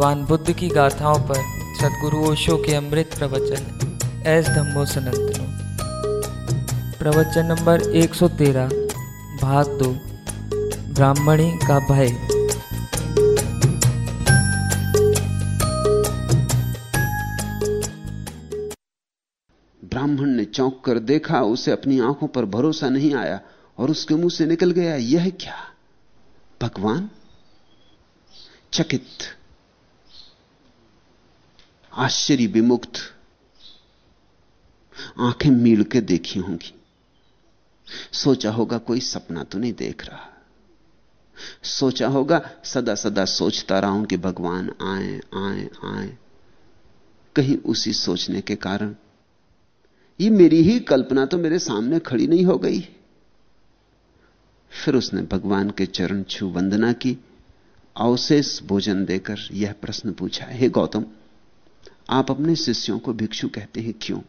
भगवान बुद्ध की गाथाओं पर सदगुरु ओशो के अमृत प्रवचन, एस धम्मो सनंतनो। प्रवचन नंबर 113 भाग दो, ब्राह्मणी का भय। ब्राह्मण ने चौंक कर देखा, उसे अपनी आँखों पर भरोसा नहीं आया और उसके मुँह से निकल गया, यह क्या? भगवान? चकित आश्चर्य विमुक्त। आँखें मील के देखी होंगी। सोचा होगा कोई सपना तो नहीं देख रहा। सोचा होगा सदा सदा सोचता रहा हूँ कि भगवान आए आए आए। कहीं उसी सोचने के कारण। ये मेरी ही कल्पना तो मेरे सामने खड़ी नहीं हो गई। फिर उसने भगवान के चरण छू वंदना की। अवशेष भोजन देकर यह प्रश्न पूछा, हे गौतम आप अपने शिष्यों को भिक्षु कहते हैं, क्यों?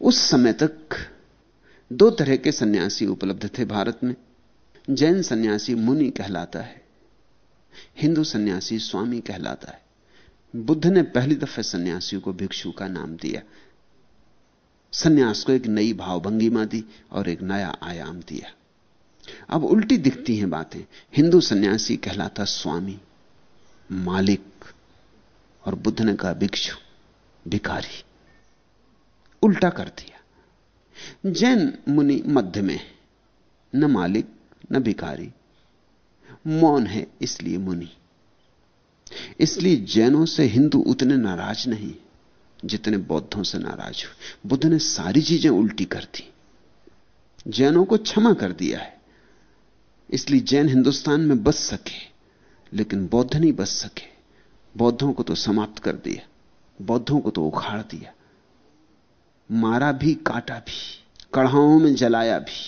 उस समय तक दो तरह के सन्यासी उपलब्ध थे भारत में। जैन सन्यासी मुनि कहलाता है, हिंदू सन्यासी स्वामी कहलाता है। बुद्ध ने पहली दफे सन्यासियों को भिक्षु का नाम दिया। सन्यास को एक नई भावभंगिमा दी और एक नया आयाम दिया। अब उल्टी दिखती हैं बातें। हिंदू सन्यासी कहलाता स्वामी, मालिक। और बुद्ध ने कहा, भिक्षु, भिखारी, उल्टा कर दिया। जैन मुनि मध्य में न मालिक, न भिखारी, मौन है इसलिए मुनि। इसलिए जैनों से हिंदू उतने नाराज़ नहीं, जितने बौद्धों से नाराज़ हुए। बुद्ध ने सारी चीज़ें उल्टी कर दी। जैनों को क्षमा कर दिया है। इसलिए जैन हिंदुस्तान में बच सके, लेकिन बौद्ध नहीं बच सके। बौद्धों को तो समाप्त कर दिया, बौद्धों को तो उखाड़ दिया, मारा भी, काटा भी, कढ़ाओं में जलाया भी,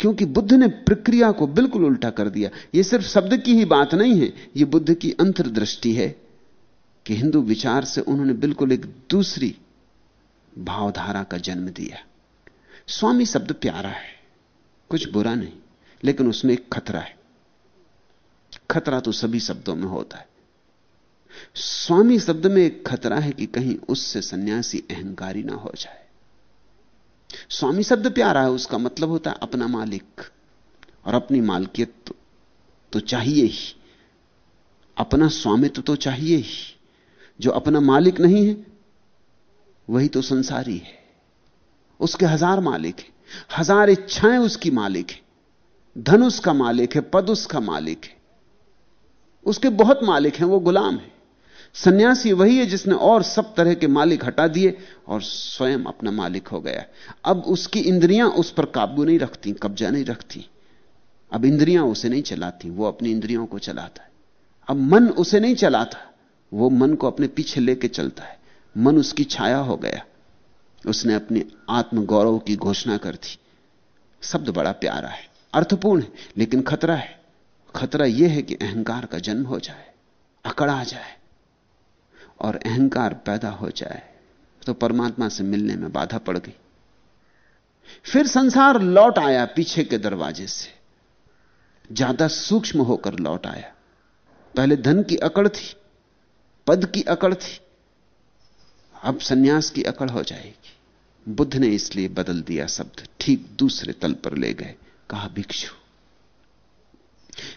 क्योंकि बुद्ध ने प्रक्रिया को बिल्कुल उल्टा कर दिया। यह सिर्फ़ शब्द की ही बात नहीं है यह बुद्ध की अंतर्दृष्टि है कि हिंदू विचार से उन्होंने बिल्कुल एक दूसरी भावधारा का जन्म दिया। स्वामी शब्द प्यारा है, कुछ बुरा नहीं, लेकिन उसमें एक खतरा है। खतरा तो सभी शब्दों में होता है। स्वामी शब्द में एक खतरा है कि कहीं उससे सन्यासी अहंकारी ना हो जाए। स्वामी शब्द प्यारा है उसका मतलब होता है अपना मालिक और अपनी मालकियत तो, तो चाहिए ही। अपना स्वामित्व तो चाहिए ही। जो अपना मालिक नहीं है वही तो संसारी है। उसके हज़ार मालिक है हज़ार इच्छाएँ उसकी मालिक है। धन उसका मालिक है पद उसका मालिक है। उसके बहुत मालिक हैं वो गुलाम है। सन्यासी वही है जिसने और सब तरह के मालिक हटा दिए और स्वयं अपना मालिक हो गया। अब उसकी इंद्रियाँ उस पर काबू नहीं रखती, कब्जा नहीं रखती। अब इंद्रियाँ उसे नहीं चलाती, वो अपनी इंद्रियों को चलाता है। अब मन उसे नहीं चलाता, वो मन को अपने पीछे लेके चलता है। मन उसकी छाया हो गया। उसने अपने आत्म गौरव की घोषणा कर दी। शब्द बड़ा प्यारा है, अर्थपूर्ण है, लेकिन खतरा है। खतरा यह है कि अहंकार का जन्म हो जाए, अकड़ा जाए। और अहंकार पैदा हो जाए तो परमात्मा से मिलने में बाधा पड़ गई। फिर संसार लौट आया पीछे के दरवाजे से। ज़्यादा सूक्ष्म होकर लौट आया। पहले धन की अकड़ थी, पद की अकड़ थी, अब सन्यास की अकड़ हो जाएगी। बुद्ध ने इसलिए बदल दिया शब्द, ठीक दूसरे तल पर ले गए, कहा, भिक्षु।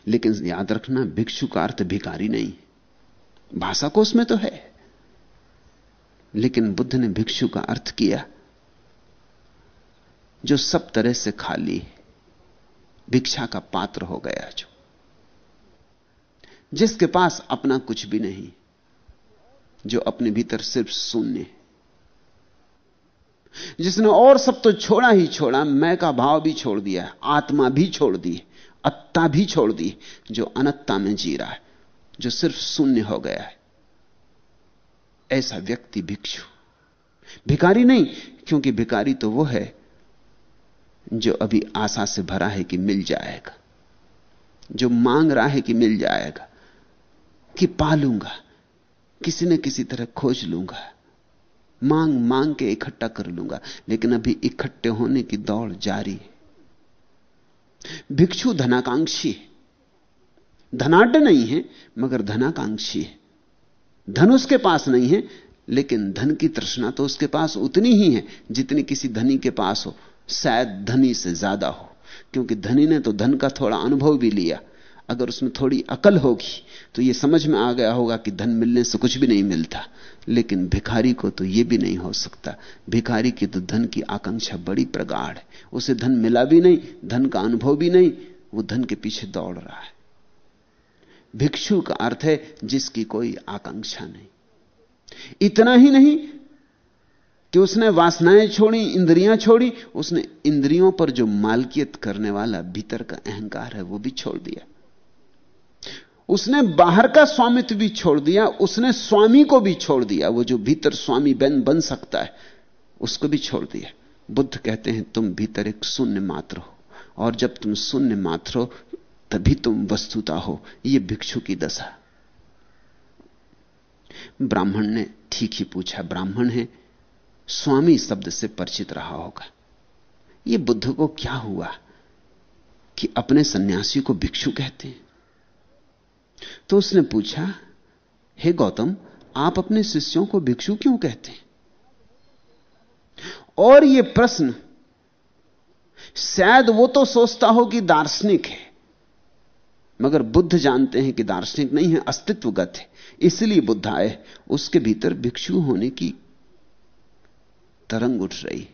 लेकिन याद रखना, भिक्षु का अर्थ भिकारी नहीं। भाषा को उसमें तो है। लेकिन बुद्ध ने भिक्षु का अर्थ किया, जो सब तरह से खाली है, भिक्षा का पात्र हो गया जो। जिसके पास अपना कुछ भी नहीं, जो अपने भीतर सिर्फ़ शून्य है। जिसने और सब तो छोड़ा ही छोड़ा, मैं का भाव भी छोड़ दिया, आत्मा भी छोड़ दी, अत्ता भी छोड़ दी, जो अनत्ता में जी रहा है, जो सिर्फ़ शून्य हो गया है। ऐसा व्यक्ति भिक्षु। भिकारी नहीं, क्योंकि भिकारी तो वो है जो अभी आशा से भरा है कि मिल जाएगा, जो मांग रहा है कि मिल जाएगा, कि पालूँगा, किसी न किसी तरह खोज लूँगा, मांग मांग के इकट्ठा कर लूँगा, लेकिन अभी इकट्ठे होने की दौड़ जारी है। भिक्षु धनाकांक्षी है। धनाढ़ नहीं है, मगर धनाकांक्षी है। धन उसके पास नहीं है, लेकिन धन की तृष्णा तो उसके पास उतनी ही है जितनी किसी धनी के पास हो। शायद धनी से ज़्यादा हो, क्योंकि धनी ने तो धन का थोड़ा अनुभव भी लिया। अगर उसमें थोड़ी अकल होगी तो यह समझ में आ गया होगा कि धन मिलने से कुछ भी नहीं मिलता। लेकिन भिखारी को तो यह भी नहीं हो सकता। भिखारी की तो धन की आकांक्षा बड़ी प्रगाढ़ है। उसे धन मिला भी नहीं, धन का अनुभव भी नहीं, वो धन के पीछे दौड़ रहा है। भिक्षु का अर्थ है जिसकी कोई आकांक्षा नहीं। इतना ही नहीं कि उसने वासनाएँ छोड़ी, इंद्रियाँ छोड़ी, उसने इंद्रियों पर जो मालकियत करने वाला भीतर का अहंकार है वो भी छोड़ दिया। उसने बाहर का स्वामित्व भी छोड़ दिया, उसने स्वामी को भी छोड़ दिया, वो जो भीतर स्वामी बन बन सकता है, उसको भी छोड़ दिया। बुद्ध कहते हैं, तुम भीतर एक शून्य मात्र हो, और जब तुम शून्य मात्र हो तभी तुम वस्तुता हो यह भिक्षु की दशा। ब्राह्मण ने ठीक ही पूछा, ब्राह्मण है, स्वामी शब्द से परिचित रहा होगा। यह बुद्ध को क्या हुआ कि अपने सन्यासी को भिक्षु कहते हैं? तो उसने पूछा, हे गौतम, आप अपने शिष्यों को भिक्षु क्यों कहते हैं? और यह प्रश्न, शायद वो तो सोचता हो कि दार्शनिक है। मगर बुद्ध जानते हैं कि दार्शनिक नहीं है, अस्तित्वगत है। इसलिए बुद्ध आए, उसके भीतर भिक्षु होने की तरंग उठ रही।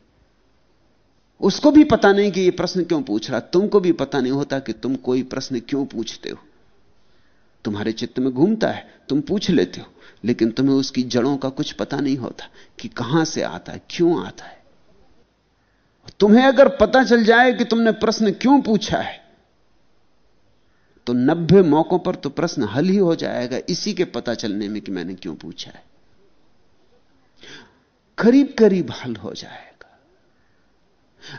उसको भी पता नहीं कि यह प्रश्न क्यों पूछ रहा। तुमको भी पता नहीं होता कि तुम कोई प्रश्न क्यों पूछते हो। तुम्हारे चित्त में घूमता है, तुम पूछ लेते हो, लेकिन तुम्हें उसकी जड़ों का कुछ पता नहीं होता कि कहाँ से आता है, क्यों आता है। तुम्हें अगर पता चल जाए कि तुमने प्रश्न क्यों पूछा है तो नब्बे मौकों पर तो प्रश्न हल ही हो जाएगा। इसी के पता चलने में कि मैंने क्यों पूछा है। करीब करीब हल हो जाएगा।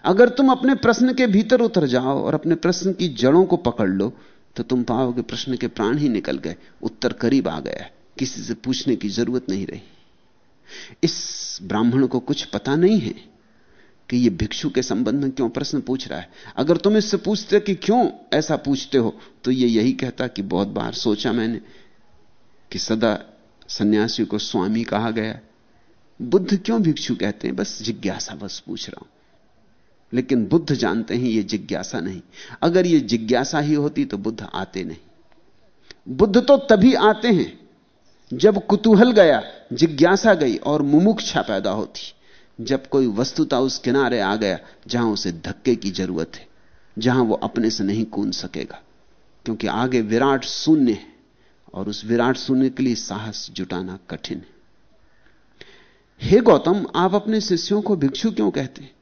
अगर तुम अपने प्रश्न के भीतर उतर जाओ और अपने प्रश्न की जड़ों को पकड़ लो तो तुम पाओगे प्रश्न के प्राण ही निकल गए। उत्तर करीब आ गया किसी से पूछने की ज़रूरत नहीं रही। इस ब्राह्मण को कुछ पता नहीं है। कि ये भिक्षु के संबंध में क्यों प्रश्न पूछ रहा है? अगर तुम इससे पूछते कि क्यों ऐसा पूछते हो तो ये यही कहता कि बहुत बार सोचा मैंने कि सदा सन्यासी को स्वामी कहा गया। बुद्ध क्यों भिक्षु कहते हैं? बस जिज्ञासा बस पूछ रहा हूँ। लेकिन बुद्ध जानते हैं यह जिज्ञासा नहीं। अगर यह जिज्ञासा ही होती तो बुद्ध आते नहीं। बुद्ध तो तभी आते हैं जब कुतूहल गया, जिज्ञासा गई और मुमुक्षा पैदा होती। जब कोई वस्तुता उस किनारे आ गया जहाँ उसे धक्के की ज़रूरत है, जहाँ वो अपने से नहीं कूद सकेगा, क्योंकि आगे विराट शून्य है और उस विराट शून्य के लिए साहस जुटाना कठिन है। हे गौतम, आप अपने शिष्यों को भिक्षु क्यों कहते हैं?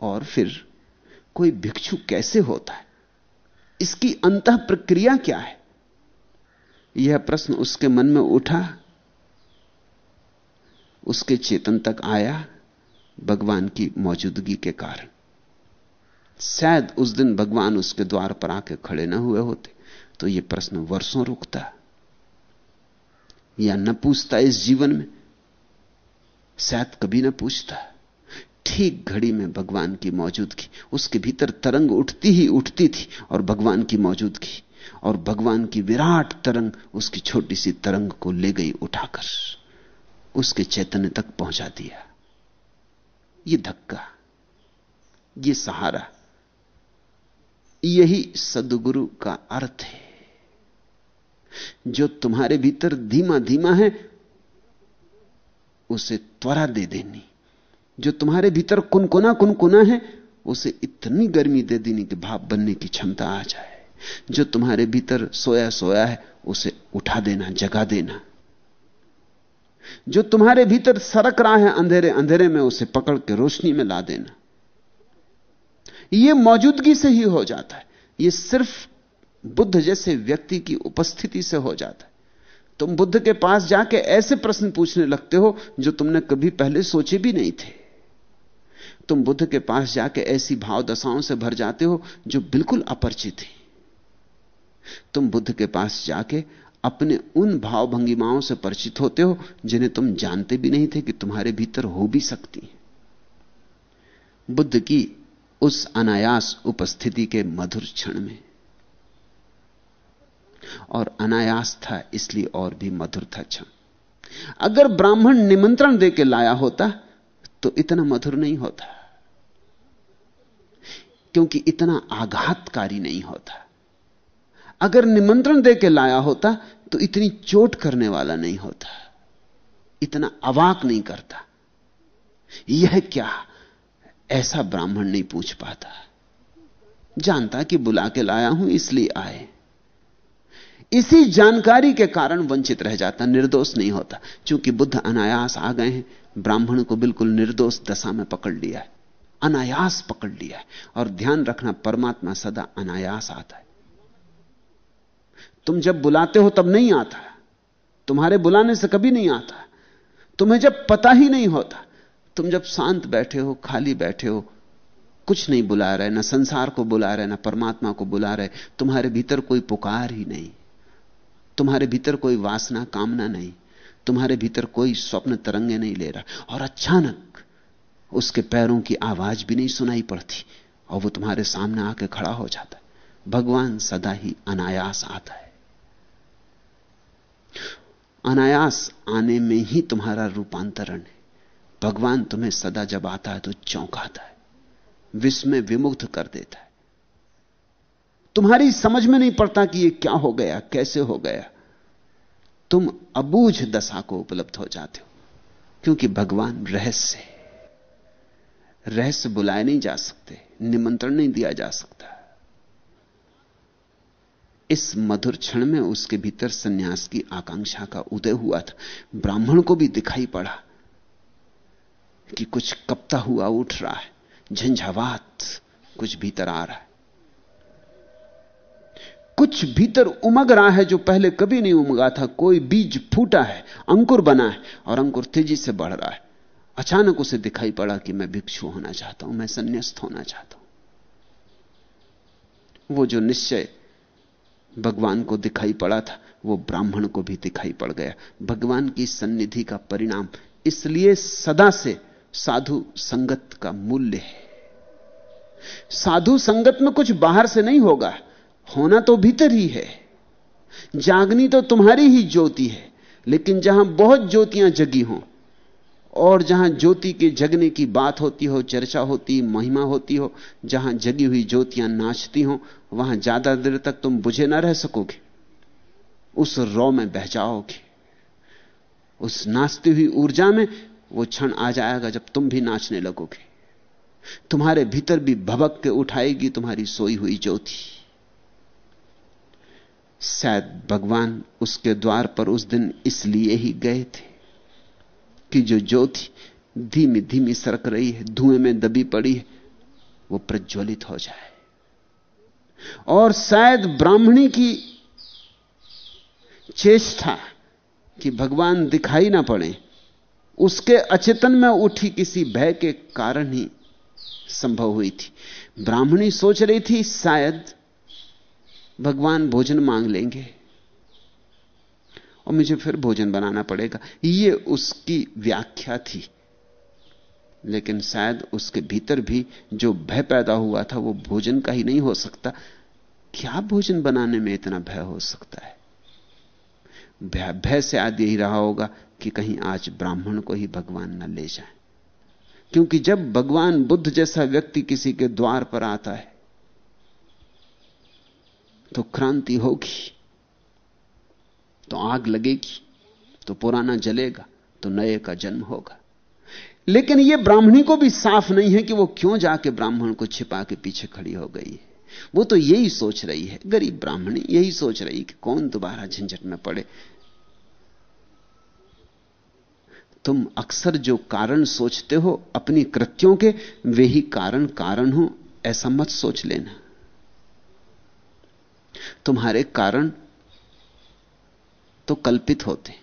और फिर, कोई भिक्षु कैसे होता है? इसकी अंत प्रक्रिया क्या है? यह प्रश्न उसके मन में उठा, उसके चेतन तक आया भगवान की मौजूदगी के कारण। शायद उस दिन भगवान उसके द्वार पर आके खड़े ना हुए होते तो यह प्रश्न वर्षों रुकता। या न पूछता इस जीवन में, शायद कभी ना पूछता। ठीक घड़ी में भगवान की मौजूदगी, उसके भीतर तरंग उठती ही उठती थी, और भगवान की मौजूदगी, और भगवान की विराट तरंग उसकी छोटी सी तरंग को ले गई उठाकर, उसके चैतन्य तक पहुँचा दिया। ये धक्का, ये सहारा, यही सदगुरु का अर्थ है। जो तुम्हारे भीतर धीमा धीमा है, उसे त्वरा दे देनी। जो तुम्हारे भीतर कुनकुना कुनकुना है, उसे इतनी गर्मी दे देनी कि भाप बनने की क्षमता आ जाए। जो तुम्हारे भीतर सोया सोया है, उसे उठा देना, जगा देना। जो तुम्हारे भीतर सरक रहा है अंधेरे अंधेरे में उसे पकड़ के रोशनी में ला देना। यह मौजूदगी से ही हो जाता है। यह सिर्फ़ बुद्ध जैसे व्यक्ति की उपस्थिति से हो जाता है। तुम बुद्ध के पास जाके ऐसे प्रश्न पूछने लगते हो जो तुमने कभी पहले सोचे भी नहीं थे। तुम बुद्ध के पास जाके ऐसी भाव दशाओं से भर जाते हो जो बिल्कुल अपरिचित है। तुम बुद्ध के पास जाके अपने उन भाव भंगिमाओं से परिचित होते हो, जिन्हें तुम जानते भी नहीं थे कि तुम्हारे भीतर हो भी सकती बुद्ध की उस अनायास उपस्थिति के मधुर क्षण में। और अनायास था, इसलिए और भी मधुर था क्षण। अगर ब्राह्मण निमंत्रण देके लाया होता तो इतना मधुर नहीं होता। क्योंकि इतना आघातकारी नहीं होता। अगर निमंत्रण देके लाया होता तो इतनी चोट करने वाला नहीं होता। इतना अवाक नहीं करता। यह क्या? ऐसा ब्राह्मण नहीं पूछ पाता। जानता कि बुला के लाया हूँ, इसलिए आए। इसी जानकारी के कारण वंचित रह जाता, निर्दोष नहीं होता। क्योंकि बुद्ध अनायास आ गए हैं, ब्राह्मण को बिल्कुल निर्दोष दशा में पकड़ लिया है। अनायास पकड़ लिया है। और ध्यान रखना, परमात्मा सदा अनायास आता है। तुम जब बुलाते हो तब नहीं आता तुम्हारे बुलाने से कभी नहीं आता तुम्हें जब पता ही नहीं होता, तुम जब शांत बैठे हो, खाली बैठे हो, कुछ नहीं बुला रहे, ना संसार को बुला रहे, ना परमात्मा को बुला रहे, तुम्हारे भीतर कोई पुकार ही नहीं। तुम्हारे भीतर कोई वासना, कामना नहीं। तुम्हारे भीतर कोई स्वप्न, तरंगे नहीं ले रहा। और अचानक उसके पैरों की आवाज़ भी नहीं सुनाई पड़ती, और वो तुम्हारे सामने आके खड़ा हो जाता है। भगवान सदा ही अनायास आता है। अनायास आने में ही तुम्हारा रूपांतरण है। भगवान तुम्हें सदा जब आता है तो चौंकाता है, विस्मय विमुग्ध कर देता है। तुम्हारी समझ में नहीं पड़ता कि यह क्या हो गया, कैसे हो गया। तुम अबूझ दशा को उपलब्ध हो जाते हो, क्योंकि भगवान रहस्य रहस्य बुलाए नहीं जा सकते, निमंत्रण नहीं दिया जा सकता। इस मधुर क्षण में उसके भीतर सन्यास की आकांक्षा का उदय हुआ था। ब्राह्मण को भी दिखाई पड़ा कि कुछ कपता हुआ उठ रहा है, झंझावात कुछ भीतर आ रहा है। कुछ भीतर उमग रहा है जो पहले कभी नहीं उमगा था। कोई बीज फूटा है, अंकुर बना है और अंकुर तेज़ी से बढ़ रहा है। अचानक उसे दिखाई पड़ा कि मैं भिक्षु होना चाहता हूँ, मैं संन्यास्त होना चाहता हूँ। वो जो निश्चय भगवान को दिखाई पड़ा था, वो ब्राह्मण को भी दिखाई पड़ गया। भगवान की सन्निधि का परिणाम इसलिए सदा से साधु संगत का मूल्य है। साधु संगत में कुछ बाहर से नहीं होगा, होना तो भीतर ही है। जागनी तो तुम्हारी ही ज्योति है, लेकिन जहाँ बहुत ज्योतियाँ जगी हों और जहाँ ज्योति के जगने की बात होती हो, चर्चा होती, महिमा होती हो, जहाँ जगी हुई ज्योतियाँ नाचती हो, वहाँ ज़्यादा देर तक तुम बुझे ना रह सकोगे। उस रौ में बह जाओगे। उस नाचती हुई ऊर्जा में वो क्षण आ जाएगा जब तुम भी नाचने लगोगे। तुम्हारे भीतर भी भबक के उठाएगी तुम्हारी सोई हुई ज्योति। शायद भगवान उसके द्वार पर उस दिन इसलिए ही गए थे। कि जो ज्योति धीमी धीमी सरक रही है, धुएँ में दबी पड़ी है, वो प्रज्वलित हो जाए। और शायद ब्राह्मणी की चेष्टा कि भगवान दिखाई ना पड़े, उसके अचेतन में उठी किसी भय के कारण ही संभव हुई थी। ब्राह्मणी सोच रही थी, शायद भगवान भोजन मांग लेंगे। और मुझे फिर भोजन बनाना पड़ेगा। ये उसकी व्याख्या थी। लेकिन शायद उसके भीतर भी जो भय पैदा हुआ था, वो भोजन का ही नहीं हो सकता। क्या भोजन बनाने में इतना भय हो सकता है? भय भय से आदि यही रहा होगा कि कहीं आज ब्राह्मण को ही भगवान न ले जाए। क्योंकि जब भगवान बुद्ध जैसा व्यक्ति किसी के द्वार पर आता है तो क्रांति होगी। तो आग लगेगी तो पुराना जलेगा तो नए का जन्म होगा। लेकिन यह ब्राह्मणी को भी साफ़ नहीं है कि वो क्यों जाके ब्राह्मण को छिपा के पीछे खड़ी हो गई है। वो तो यही सोच रही है, गरीब ब्राह्मणी यही सोच रही कि कौन दोबारा झंझट में पड़े। तुम अक्सर जो कारण सोचते हो, अपनी कृत्यों के, वे ही कारण कारण हो, ऐसा मत सोच लेना। तुम्हारे कारण तो कल्पित होते,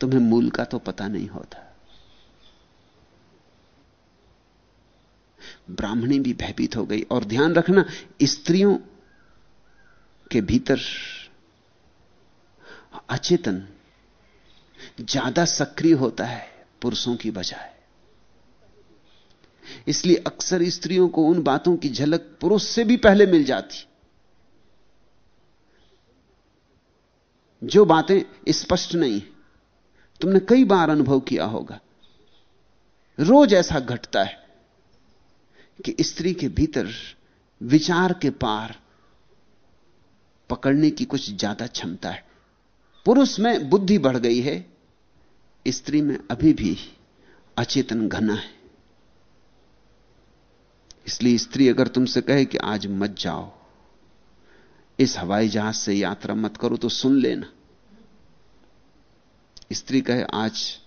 तुम्हें मूल का तो पता नहीं होता। ब्राह्मणी भी भयभीत हो गई, और ध्यान रखना, स्त्रियों के भीतर अचेतन ज़्यादा सक्रिय होता है पुरुषों की बजाय। इसलिए अक्सर स्त्रियों को उन बातों की झलक पुरुष से भी पहले मिल जाती। जो बातें स्पष्ट नहीं तुमने कई बार अनुभव किया होगा। रोज ऐसा घटता है कि स्त्री के भीतर विचार के पार पकड़ने की कुछ ज़्यादा क्षमता है। पुरुष में बुद्धि बढ़ गई है, स्त्री में अभी भी अचेतन घना है। इसलिए स्त्री अगर तुमसे कहे कि आज मत जाओ इस हवाई जहाज़ से यात्रा मत करो तो सुन लेना। स्त्री कहे, आज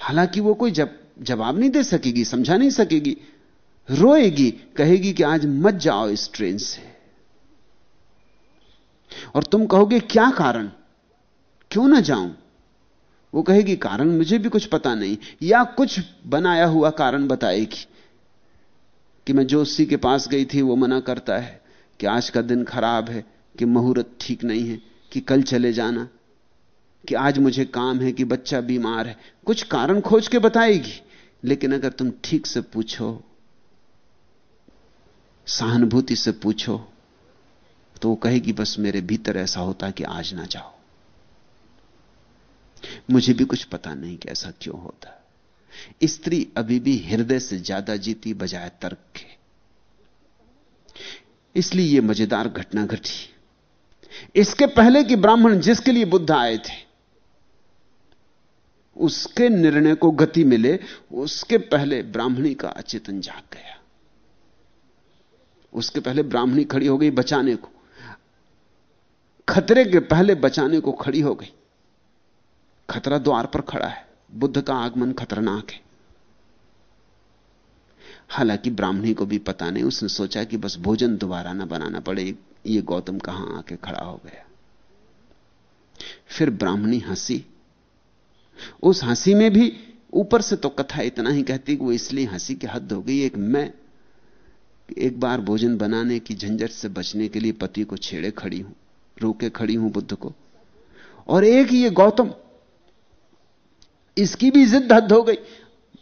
हालाँकि वो कोई जब, जवाब नहीं दे सकेगी, समझा नहीं सकेगी, रोएगी, कहेगी कि आज मत जाओ इस ट्रेन से। और तुम कहोगे, क्या कारण? क्यों ना जाऊँ? वो कहेगी, कारण मुझे भी कुछ पता नहीं, या कुछ बनाया हुआ कारण बताएगी कि मैं जोशी के पास गई थी, वो मना करता है। कि आज का दिन खराब है, कि मुहूर्त ठीक नहीं है, कि कल चले जाना, कि आज मुझे काम है, कि बच्चा बीमार है। कुछ कारण खोज के बताएगी, लेकिन अगर तुम ठीक से पूछो, सहानुभूति से पूछो तो वो कहेगी, बस मेरे भीतर ऐसा होता कि आज ना जाओ। मुझे भी कुछ पता नहीं कि ऐसा क्यों होता। स्त्री अभी भी हृदय से ज़्यादा जीती बजाय तर्क के। इसलिए यह मज़ेदार घटना घटी इसके पहले कि ब्राह्मण जिसके लिए बुद्ध आए थे, उसके निर्णय को गति मिले, उसके पहले ब्राह्मणी का अचेतन जाग गया। उसके पहले ब्राह्मणी खड़ी हो गई बचाने को। खतरे के पहले बचाने को खड़ी हो गई। खतरा द्वार पर खड़ा है। बुद्ध का आगमन खतरनाक है। हालाँकि ब्राह्मणी को भी पता नहीं, उसने सोचा कि बस भोजन दोबारा ना बनाना पड़े, ये गौतम कहाँ आके खड़ा हो गया। फिर ब्राह्मणी हँसी। उस हँसी में भी ऊपर से तो कथा इतना ही कहती कि वो इसलिए हँसी की हद हो गई, एक मैं एक बार भोजन बनाने की झंझट से बचने के लिए पति को छेड़े खड़ी हूँ, रोके खड़ी हूँ बुद्ध को। और एक ये गौतम, इसकी भी जिद हद हो गई।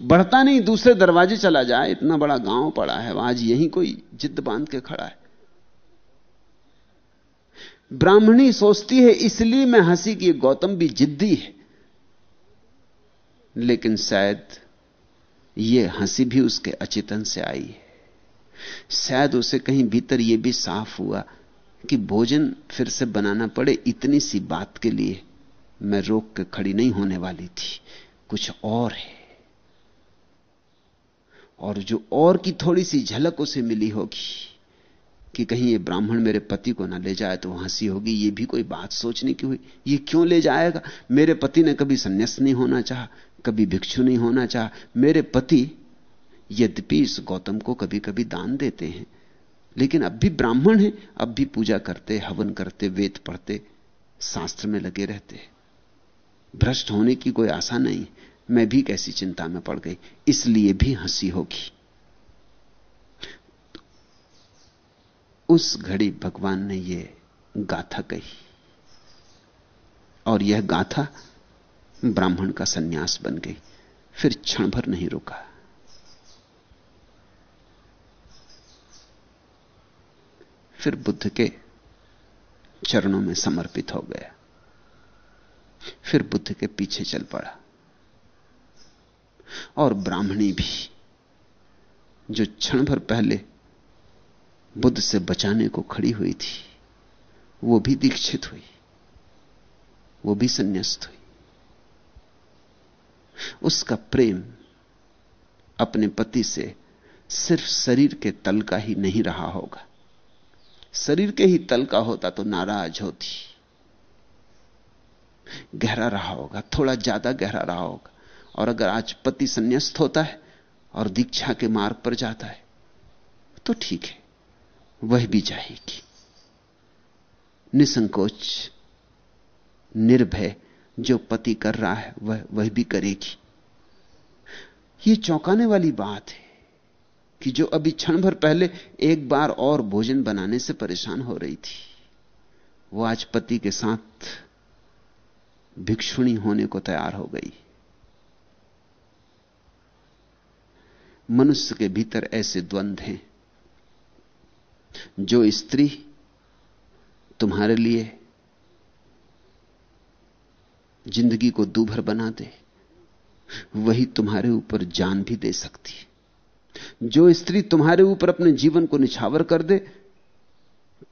बढ़ता नहीं, दूसरे दरवाजे चला जाए, इतना बड़ा गाँव पड़ा है आज यहीं कोई जिद बाँध के खड़ा है। ब्राह्मणी सोचती है, इसलिए मैं हँसी की, गौतम भी जिद्दी है। लेकिन शायद यह हँसी भी उसके अचेतन से आई है। शायद उसे कहीं भीतर यह भी साफ़ हुआ कि भोजन फिर से बनाना पड़े इतनी सी बात के लिए। मैं रोक के खड़ी नहीं होने वाली थी। कुछ और है। और जो और की थोड़ी सी झलक उसे मिली होगी कि कहीं ये ब्राह्मण मेरे पति को ना ले जाए तो हँसी होगी, ये भी कोई बात सोचने की हुई। ये क्यों ले जाएगा? मेरे पति ने कभी संन्यास नहीं होना चाहा, कभी भिक्षु नहीं होना चाहा। मेरे पति यद्यपि इस गौतम को कभी कभी दान देते हैं, लेकिन अब भी ब्राह्मण हैं, अब भी पूजा करते, हवन करते, वेद पढ़ते, शास्त्र में लगे रहते भ्रष्ट होने की कोई आशा नहीं। मैं भी कैसी चिंता में पड़ गई, इसलिए भी हँसी होगी। उस घड़ी भगवान ने यह गाथा कही, और यह गाथा ब्राह्मण का सन्यास बन गई, फिर क्षण भर नहीं रुका। फिर बुद्ध के चरणों में समर्पित हो गया, फिर बुद्ध के पीछे चल पड़ा। और ब्राह्मणी भी, जो क्षण भर पहले बुद्ध से बचाने को खड़ी हुई थी, वो भी दीक्षित हुई, वो भी संन्यास्त हुई। उसका प्रेम अपने पति से सिर्फ़ शरीर के तल का ही नहीं रहा होगा। शरीर के ही तल का होता तो नाराज़ होती। गहरा रहा होगा, थोड़ा ज़्यादा गहरा रहा होगा। और अगर आज पति संन्यास्त होता है और दीक्षा के मार्ग पर जाता है तो ठीक है, वह भी जाएगी। निसंकोच, निर्भय जो पति कर रहा है, वह वह भी करेगी। यह चौंकाने वाली बात है कि जो अभी क्षण भर पहले एक बार और भोजन बनाने से परेशान हो रही थी, वो आज पति के साथ भिक्षुणी होने को तैयार हो गई। मनुष्य के भीतर ऐसे द्वंद्व हैं, जो स्त्री तुम्हारे लिए ज़िंदगी को दूभर बना दे वही तुम्हारे ऊपर जान भी दे सकती है। जो स्त्री तुम्हारे ऊपर अपने जीवन को निछावर कर दे,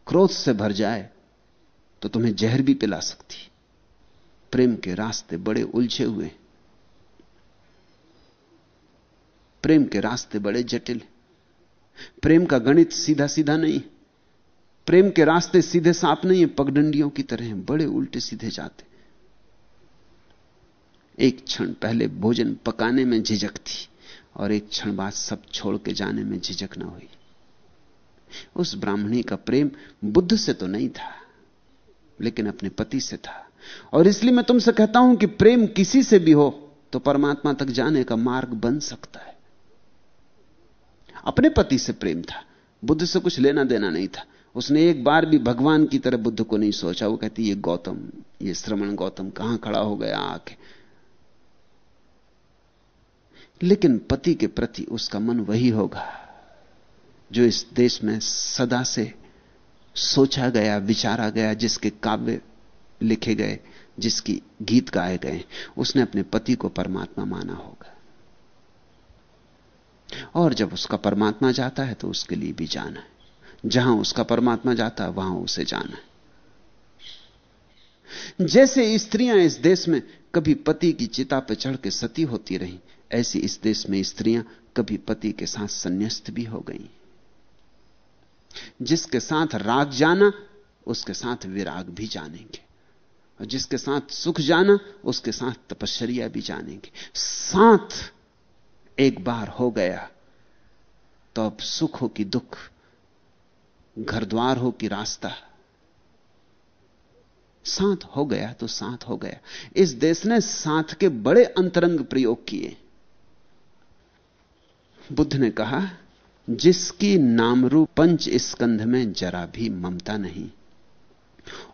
क्रोध से भर जाए तो तुम्हें जहर भी पिला सकती प्रेम के रास्ते बड़े उलझे हुए प्रेम के रास्ते बड़े जटिल। प्रेम का गणित सीधा सीधा नहीं। प्रेम के रास्ते सीधे सांप नहीं है, पगडंडियों की तरह हैं, बड़े उल्टे सीधे जाते। एक क्षण पहले भोजन पकाने में झिझक थी, और एक क्षण बाद सब छोड़ के जाने में झिझक ना हुई। उस ब्राह्मणी का प्रेम बुद्ध से तो नहीं था, लेकिन अपने पति से था। और इसलिए मैं तुमसे कहता हूँ कि प्रेम किसी से भी हो तो परमात्मा तक जाने का मार्ग बन सकता है। अपने पति से प्रेम था। बुद्ध से कुछ लेना देना नहीं था। उसने एक बार भी भगवान की तरह बुद्ध को नहीं सोचा। वो कहती, ये गौतम, ये श्रवण गौतम कहाँ खड़ा हो गया आके लेकिन पति के प्रति उसका मन वही होगा, जो इस देश में सदा से सोचा गया, विचारा गया, जिसके काव्य लिखे गए, जिसकी गीत गाए गए। उसने अपने पति को परमात्मा माना होगा। और जब उसका परमात्मा जाता है तो उसके लिए भी जाना है। जहाँ उसका परमात्मा जाता है, वहाँ उसे जाना है। जैसे स्त्रियाँ इस देश में कभी पति की चिता पर चढ़ के सती होती रही, ऐसी इस देश में स्त्रियाँ कभी पति के साथ संन्यास्त भी हो गई। जिसके साथ राग जाना, उसके साथ विराग भी जानेंगे। और जिसके साथ सुख जाना, उसके साथ तपश्चर्या भी जानेंगे। साथ एक बार हो गया तो अब सुख हो कि दुख घर द्वार हो कि रास्ता। साथ हो गया तो साथ हो गया। इस देश ने साथ के बड़े अंतरंग प्रयोग किए। बुद्ध ने कहा, जिसकी नामरूप पंच स्कंध में जरा भी ममता नहीं,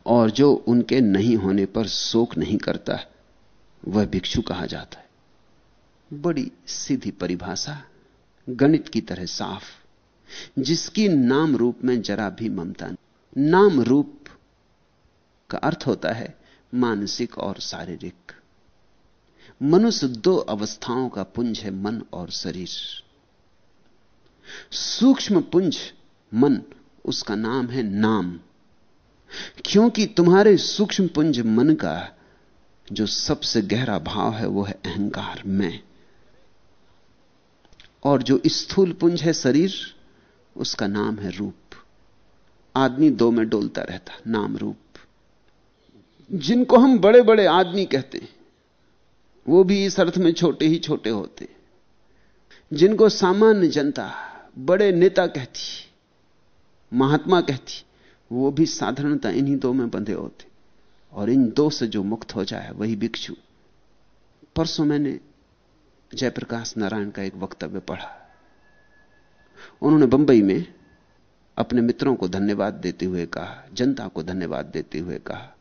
और जो उनके नहीं होने पर शोक नहीं करता, वह भिक्षु कहा जाता है। बड़ी सीधी परिभाषा, गणित की तरह साफ़, जिसकी नाम रूप में जरा भी ममता नाम रूप का अर्थ होता है मानसिक और शारीरिक। मनुष्य दो अवस्थाओं का पुंज है, मन और शरीर। सूक्ष्म पुंज, मन, उसका नाम है नाम। क्योंकि तुम्हारे सूक्ष्म पुंज मन का जो सबसे गहरा भाव है, वो है अहंकार, में। और जो स्थूल पुंज है शरीर, उसका नाम है रूप। आदमी दो में डोलता रहता, नाम रूप। जिनको हम बड़े बड़े आदमी कहते हैं, वो भी इस अर्थ में छोटे ही छोटे होते। जिनको सामान्य जनता, बड़े नेता कहती, महात्मा कहती, वो भी साधारणता इन्हीं दो में बंधे होते। और इन दो से जो मुक्त हो जाए, वही भिक्षु। परसों मैंने जयप्रकाश नारायण का एक वक्तव्य पढ़ा। उन्होंने बंबई में अपने मित्रों को धन्यवाद देते हुए कहा, जनता को धन्यवाद देते हुए कहा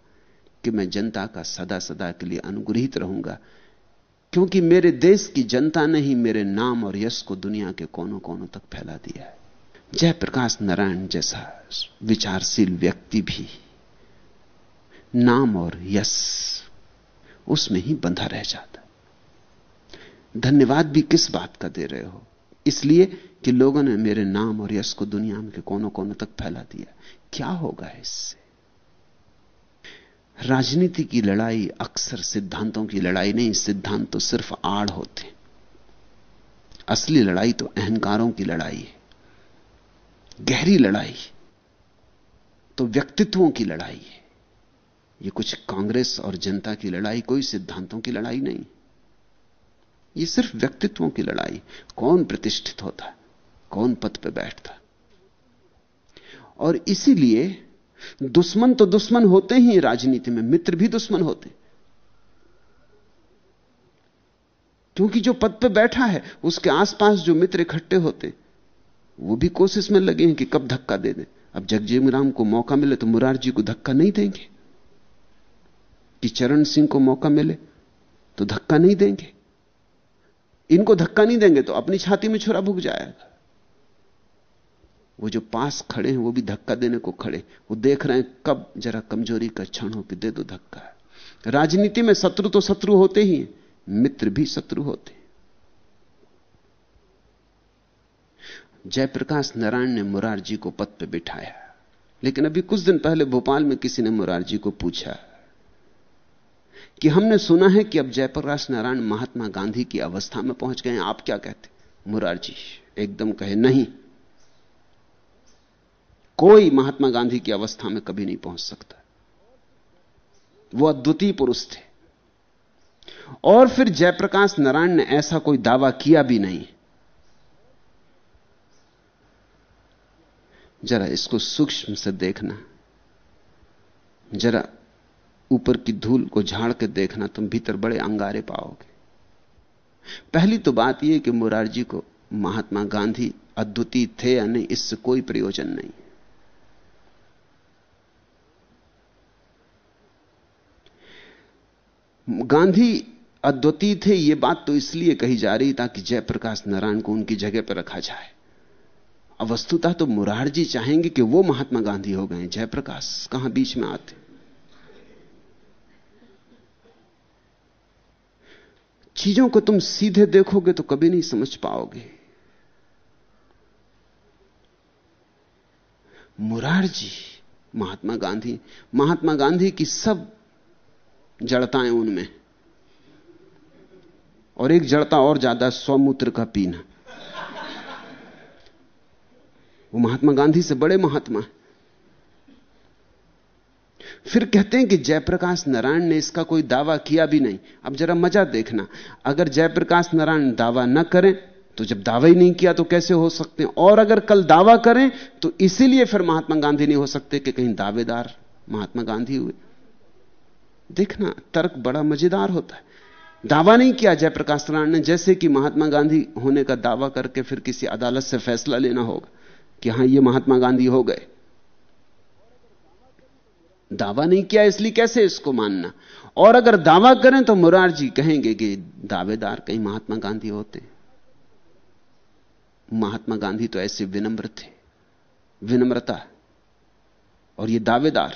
कि मैं जनता का सदा सदा के लिए अनुग्रहित रहूँगा, क्योंकि मेरे देश की जनता ने ही मेरे नाम और यश को दुनिया के कोनों कोनों तक फैला दिया है। जयप्रकाश नारायण जैसा विचारशील व्यक्ति भी नाम और यश उसमें ही बंधा रह जाता। धन्यवाद भी किस बात का दे रहे हो? इसलिए कि लोगों ने मेरे नाम और यश को दुनिया के कोनों कोनों तक फैला दिया। क्या होगा इससे? राजनीति की लड़ाई अक्सर सिद्धांतों की लड़ाई नहीं, सिद्धांत तो सिर्फ़ आड़ होते असली लड़ाई तो अहंकारों की लड़ाई है। गहरी लड़ाई तो व्यक्तित्वों की लड़ाई है। ये कुछ कांग्रेस और जनता की लड़ाई, कोई सिद्धांतों की लड़ाई नहीं। ये सिर्फ़ व्यक्तित्वों की लड़ाई। कौन प्रतिष्ठित होता? कौन पद पर बैठता? और इसीलिए दुश्मन तो दुश्मन होते ही राजनीति में, मित्र भी दुश्मन होते क्योंकि जो पद पर बैठा है, उसके आसपास जो मित्र इकट्ठे होते वो भी कोशिश में लगे हैं कि कब धक्का दे दें। अब जगजीवन राम को मौका मिले तो मुरारजी को धक्का नहीं देंगे। कि चरण सिंह को मौका मिले तो धक्का नहीं देंगे। इनको धक्का नहीं देंगे तो अपनी छाती में छुरा भुग जाएगा वो जो पास खड़े हैं, वो भी धक्का देने को खड़े वो देख रहे हैं, कब जरा कमज़ोरी का क्षण हो कि दे दो धक्का। राजनीति में शत्रु तो शत्रु होते ही मित्र भी शत्रु होते जयप्रकाश नारायण ने मुरारजी को पद पे बिठाया। लेकिन अभी कुछ दिन पहले भोपाल में किसी ने मुरारजी को पूछा। कि हमने सुना है कि अब जयप्रकाश नारायण महात्मा गांधी की अवस्था में पहुँच गए आप क्या कहते मुरारजी, एकदम कहे, नहीं, कोई महात्मा गांधी की अवस्था में कभी नहीं पहुँच सकता। वो अद्वितीय पुरुष थे। और फिर जयप्रकाश नारायण ने ऐसा कोई दावा किया भी नहीं। जरा इसको सूक्ष्म से देखना। जरा ऊपर की धूल को झाड़ के देखना तुम भीतर बड़े अंगारे पाओगे। पहली तो बात यह कि मुरारजी को महात्मा गांधी अद्वितीय थे या नहीं, इससे कोई प्रयोजन नहीं। गांधी अद्वितीय थे यह बात तो इसलिए कही जा रही ताकि जयप्रकाश नारायण को उनकी जगह पर रखा जाए। वस्तुतः तो मुरारजी चाहेंगे कि वो महात्मा गांधी हो गए। जयप्रकाश कहाँ बीच में आते? चीज़ों को तुम सीधे देखोगे तो कभी नहीं समझ पाओगे। मुरारजी, महात्मा गांधी महात्मा गांधी की सब जड़ताएँ उनमें। और एक जड़ता और ज़्यादा, स्वमूत्र का पीना। वो महात्मा गांधी से बड़े महात्मा फिर कहते हैं कि जयप्रकाश नारायण ने इसका कोई दावा किया भी नहीं। अब जरा मज़ा देखना। अगर जयप्रकाश नारायण दावा न करें तो जब दावा ही नहीं किया तो कैसे हो सकते हैं? और अगर कल दावा करें तो इसीलिए फिर महात्मा गांधी नहीं हो सकते कि कहीं दावेदार महात्मा गांधी हुए। देखना, तर्क बड़ा मज़ेदार होता है। दावा नहीं किया जयप्रकाश नारायण ने, जैसे कि महात्मा गांधी होने का दावा करके फिर किसी अदालत से फैसला लेना होगा कि हाँ, ये महात्मा गांधी हो गए। दावा नहीं किया, इसलिए कैसे इसको मानना? और अगर दावा करें तो मुरारजी कहेंगे कि दावेदार कहीं महात्मा गांधी होते। महात्मा गांधी तो ऐसे विनम्र थे, विनम्रता, और ये दावेदार।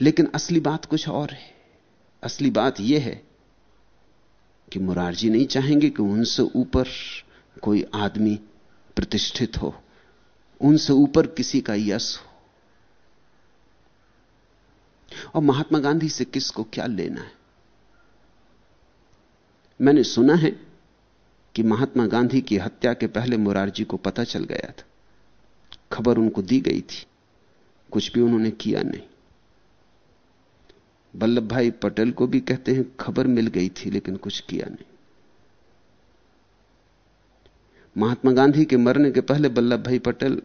लेकिन असली बात कुछ और है। असली बात यह है कि मुरारजी नहीं चाहेंगे कि उनसे ऊपर कोई आदमी प्रतिष्ठित हो, उनसे ऊपर किसी का यश हो। और महात्मा गांधी से किसको क्या लेना है? मैंने सुना है कि महात्मा गांधी की हत्या के पहले मुरारजी को पता चल गया था। खबर उनको दी गई थी। कुछ भी उन्होंने किया नहीं। वल्लभ भाई पटेल को भी कहते हैं खबर मिल गई थी, लेकिन कुछ किया नहीं। महात्मा गांधी के मरने के पहले वल्लभ भाई पटेल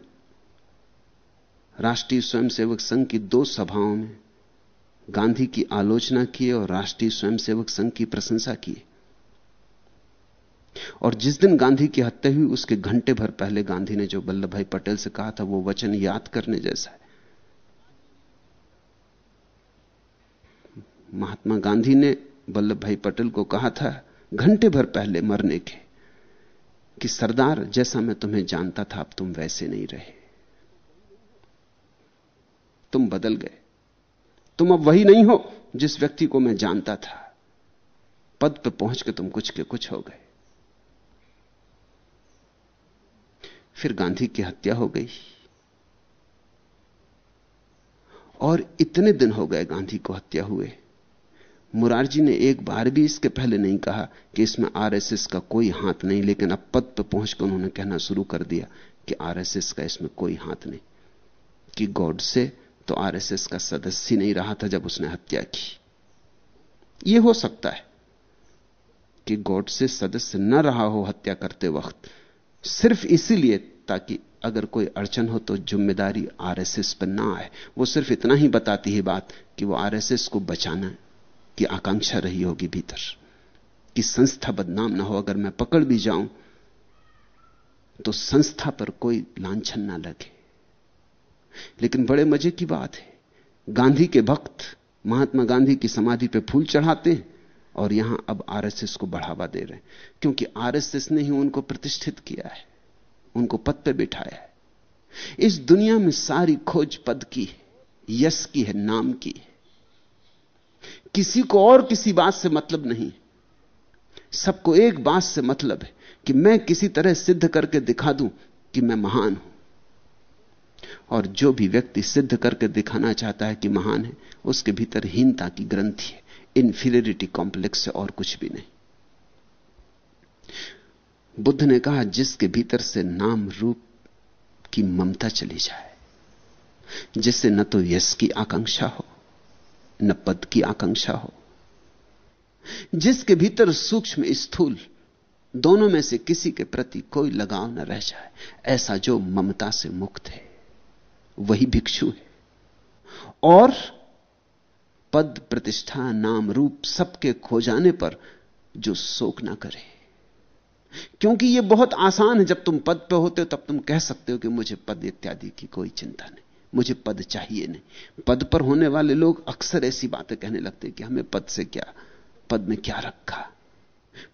राष्ट्रीय स्वयंसेवक संघ की दो सभाओं में गांधी की आलोचना किए और राष्ट्रीय स्वयंसेवक संघ की प्रशंसा की। और जिस दिन गांधी की हत्या हुई, उसके घंटे भर पहले गांधी ने जो वल्लभ भाई पटेल से कहा था, वो वचन याद करने जैसा है। महात्मा गांधी ने वल्लभ भाई पटेल को कहा था, घंटे भर पहले मरने के, कि सरदार, जैसा मैं तुम्हें जानता था, अब तुम वैसे नहीं रहे। तुम बदल गए। तुम अब वही नहीं हो जिस व्यक्ति को मैं जानता था। पद पर पहुँच के तुम कुछ के कुछ हो गए। फिर गांधी की हत्या हो गई। और इतने दिन हो गए गांधी को हत्या हुए। मुरारजी ने एक बार भी इसके पहले नहीं कहा कि इसमें आरएसएस का कोई हाथ नहीं, लेकिन अब पद पर पहुंचकर उन्होंने कहना शुरू कर दिया कि आरएसएस का इसमें कोई हाथ नहीं। कि गॉड से तो आरएसएस का सदस्य नहीं रहा था जब उसने हत्या की। यह हो सकता है कि गॉड से सदस्य न रहा हो हत्या करते वक्त, सिर्फ़ इसीलिए ताकि अगर कोई अड़चन हो तो ज़िम्मेदारी आरएसएस पर ना आए। वो सिर्फ़ इतना ही बताती है बात कि वो आरएसएस को बचाना की आकांक्षा रही होगी भीतर, कि संस्था बदनाम ना हो। अगर मैं पकड़ भी जाऊँ तो संस्था पर कोई लांछन ना लगे। लेकिन बड़े मज़े की बात है। गांधी के भक्त महात्मा गांधी की समाधि पे फूल चढ़ाते हैं और यहाँ अब आरएसएस को बढ़ावा दे रहे हैं। क्योंकि आरएसएस ने ही उनको प्रतिष्ठित किया है, उनको पद पे बिठाया है। इस दुनिया में सारी खोज पद की है यश की है, नाम की है। किसी को और किसी बात से मतलब नहीं सबको एक बात से मतलब है कि मैं किसी तरह सिद्ध करके दिखा दूँ कि मैं महान हूँ। और जो भी व्यक्ति सिद्ध करके दिखाना चाहता है कि महान है, उसके भीतर हीनता की ग्रंथि है। इन्फीरियरिटी कॉम्प्लेक्स से और कुछ भी नहीं। बुद्ध ने कहा, जिसके भीतर से नाम रूप की ममता चली जाए, जिससे न तो यश की आकांक्षा हो, न पद की आकांक्षा हो, जिसके भीतर सूक्ष्म स्थूल, दोनों में से किसी के प्रति कोई लगाव न रह जाए, ऐसा जो ममता से मुक्त है। वही भिक्षु है। और पद प्रतिष्ठा नाम रूप सबके खो जाने पर जो शोक ना करे। क्योंकि यह बहुत आसान है, जब तुम पद पे होते हो, तब तुम कह सकते हो कि मुझे पद इत्यादि की कोई चिंता नहीं, मुझे पद चाहिए नहीं। पद पर होने वाले लोग अक्सर ऐसी बातें कहने लगते कि हमें पद से क्या, पद में क्या रखा?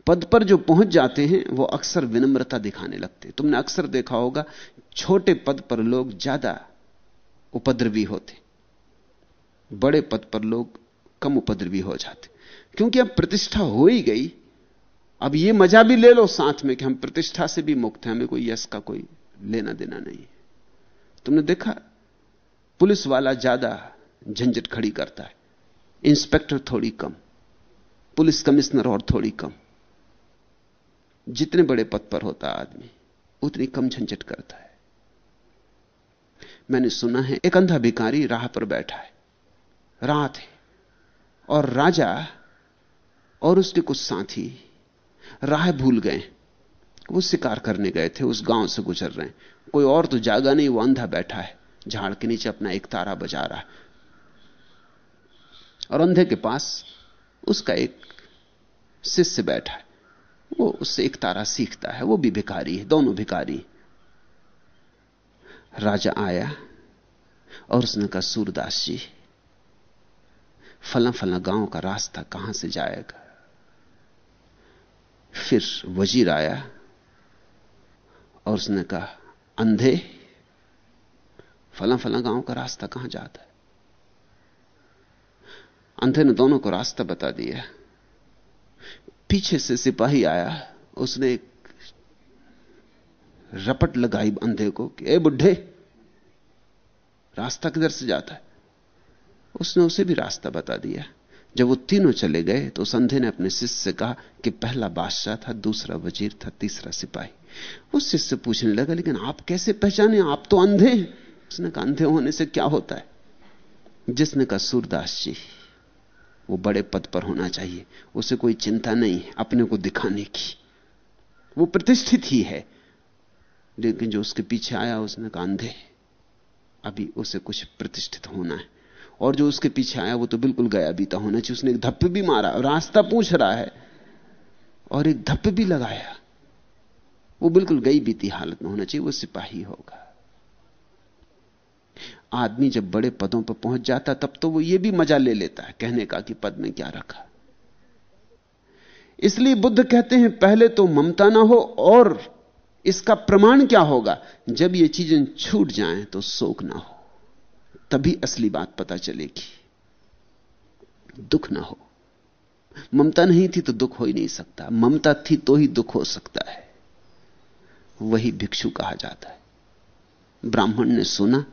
पद पर जो पहुँच जाते हैं, वो अक्सर विनम्रता दिखाने लगते तुमने अक्सर देखा होगा, छोटे पद पर लोग ज़्यादा उपद्रवी होते। बड़े पद पर लोग कम उपद्रवी हो जाते। क्योंकि अब प्रतिष्ठा हो ही गई, अब ये मज़ा भी ले लो साथ में कि हम प्रतिष्ठा से भी मुक्त हैं, हमें कोई यश का कोई लेना देना नहीं तुमने देखा? पुलिस वाला ज़्यादा झंझट खड़ी करता है। इंस्पेक्टर थोड़ी कम, पुलिस कमिश्नर और थोड़ी कम। जितने बड़े पद पर होता आदमी, उतनी कम झंझट करता है। मैंने सुना है, एक अंधा भिकारी राह पर बैठा है। रात है। और राजा और उसके कुछ साथी राह भूल गए। वो शिकार करने गए थे, उस गाँव से गुजर रहे हैं। कोई और तो जागा नहीं, वो अंधा बैठा है। झाड़ के नीचे अपना एक तारा बजा रहा है। और अंधे के पास उसका एक शिष्य बैठा है। वो उससे एक तारा सीखता है। वो भी भिखारी है, दोनों भिकारी राजा आया और उसने कहा, सूरदास जी फला फला गाँव का रास्ता कहाँ से जाएगा? फिर वज़ीर आया और उसने कहा, अंधे फला फला गाँव का रास्ता कहाँ जाता है? अंधे ने दोनों को रास्ता बता दिया। पीछे से सिपाही आया, उसने एक रपट लगाई अंधे को कि, ए बुढ़े, रास्ता किधर से जाता है? उसने उसे भी रास्ता बता दिया। जब वो तीनों चले गए तो संधे ने अपने शिष्य से कहा कि पहला बादशाह था, दूसरा वज़ीर था, तीसरा सिपाही। उस शिष्य पूछने लगा, लेकिन आप कैसे पहचाने? आप तो अंधे हैं। उसने कहा, अंधे होने से क्या होता है? जिसने कहा, सूरदास जी, वो बड़े पद पर होना चाहिए। उसे कोई चिंता नहीं अपने को दिखाने की। वो प्रतिष्ठित ही है। लेकिन जो उसके पीछे आया, उसने कहा, अंधे अभी उसे कुछ प्रतिष्ठित होना है। और जो उसके पीछे आया, वो तो बिल्कुल गया बीता होना चाहिए। उसने एक धप्प भी मारा, रास्ता पूछ रहा है, और एक धप्प भी लगाया। वो बिल्कुल गई बीती हालत में होना चाहिए, वो सिपाही होगा। आदमी जब बड़े पदों पर पहुँच जाता, तब तो वो ये भी मज़ा ले लेता है कहने का कि पद में क्या रखा। इसलिए बुद्ध कहते हैं, पहले तो ममता ना हो और इसका प्रमाण क्या होगा? जब ये चीज़ें छूट जाएँ तो शोक ना हो। तभी असली बात पता चलेगी। दुख ना हो। ममता नहीं थी तो दुख हो ही नहीं सकता। ममता थी तो ही दुख हो सकता है। वही भिक्षु कहा जाता है। ब्राह्मण ने सुना,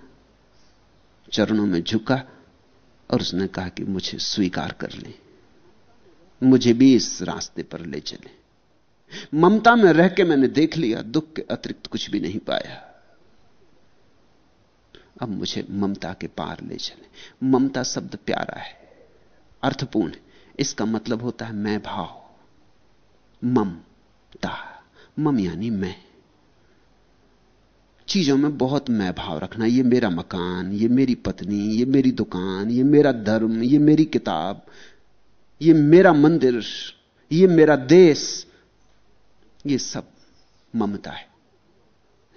चरणों में झुका, और उसने कहा कि मुझे स्वीकार कर ले। मुझे भी इस रास्ते पर ले चले। ममता में रह के मैंने देख लिया, दुख के अतिरिक्त कुछ भी नहीं पाया। अब मुझे ममता के पार ले चले। ममता शब्द प्यारा है, अर्थपूर्ण इसका मतलब होता है मैं भाव। ममता। मम यानी मैं। चीज़ों में बहुत मैं भाव रखना, ये मेरा मकान, ये मेरी पत्नी, ये मेरी दुकान, ये मेरा धर्म, ये मेरी किताब, ये मेरा मंदिर, ये मेरा देश ये सब ममता है।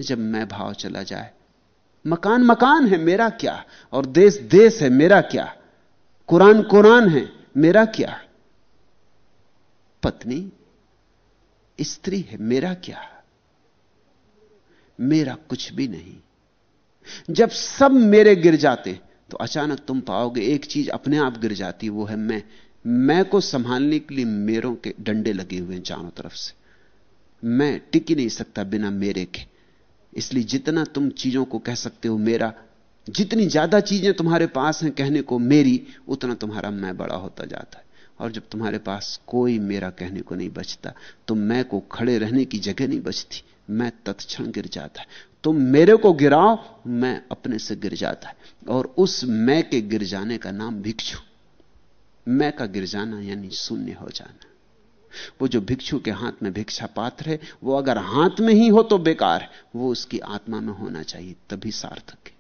जब मैं भाव चला जाए, मकान मकान है, मेरा क्या? और देश देश है, मेरा क्या? कुरान कुरान है, मेरा क्या? पत्नी, स्त्री है, मेरा क्या? मेरा कुछ भी नहीं। जब सब मेरे गिर जाते तो अचानक तुम पाओगे एक चीज़ अपने आप गिर जाती, वो है मैं। मैं को संभालने के लिए मेरों के डंडे लगे हुए हैं चारों तरफ़ से। मैं टिक नहीं सकता बिना मेरे के। इसलिए जितना तुम चीज़ों को कह सकते हो मेरा, जितनी ज़्यादा चीज़ें तुम्हारे पास हैं कहने को मेरी, उतना तुम्हारा मैं बड़ा होता जाता है। और जब तुम्हारे पास कोई मेरा कहने को नहीं बचता तो मैं को खड़े रहने की जगह नहीं बचती, मैं तत्क्षण गिर जाता है। तुम मेरे को गिराओ, मैं अपने से गिर जाता है। और उस मैं के गिर जाने का नाम भिक्षु। मैं का गिर जाना यानी शून्य हो जाना। वो जो भिक्षु के हाथ में भिक्षा पात्र है, वो अगर हाथ में ही हो तो बेकार है वो उसकी आत्मा में होना चाहिए, तभी सार्थक है।